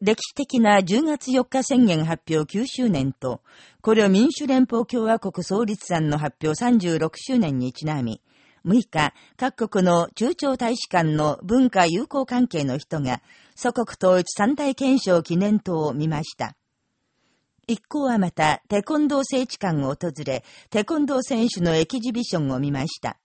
歴史的な10月4日宣言発表9周年と、これを民主連邦共和国創立案の発表36周年にちなみ、6日、各国の中朝大使館の文化友好関係の人が、祖国統一三大憲章記念塔を見ました。一行はまた、テコンドー聖地館を訪れ、テコンドー選手のエキジビションを見ました。